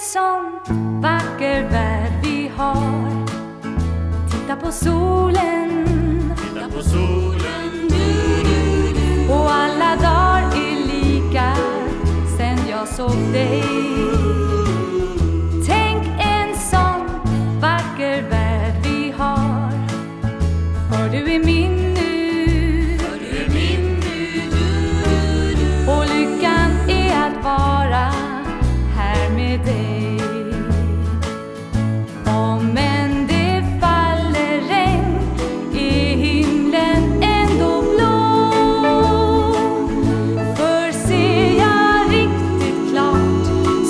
sån vacker värld vi har. Titta på solen. Titta på solen. Du, du, du. Och alla dagar är lika sen jag såg dig. Tänk en sån vacker värld vi har. För du är min Om än det faller regn är himlen ändå blå. För ser jag riktigt klart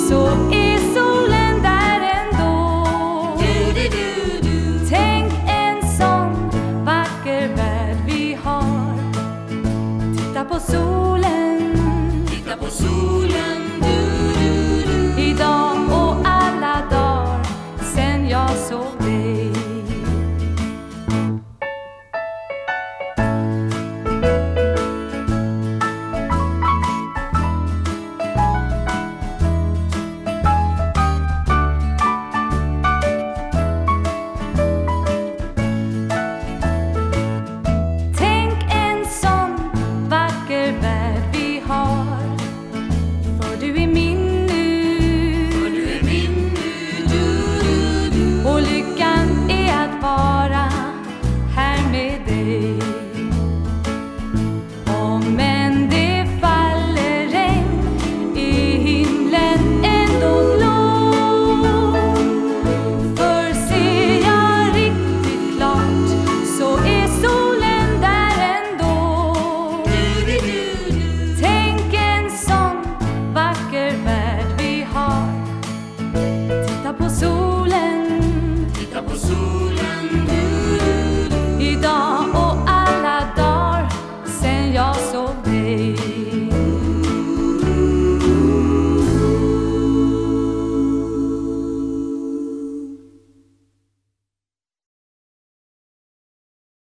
så är solen där ändå. Tänk en sån vacker värld vi har. På solen. Titta på solen.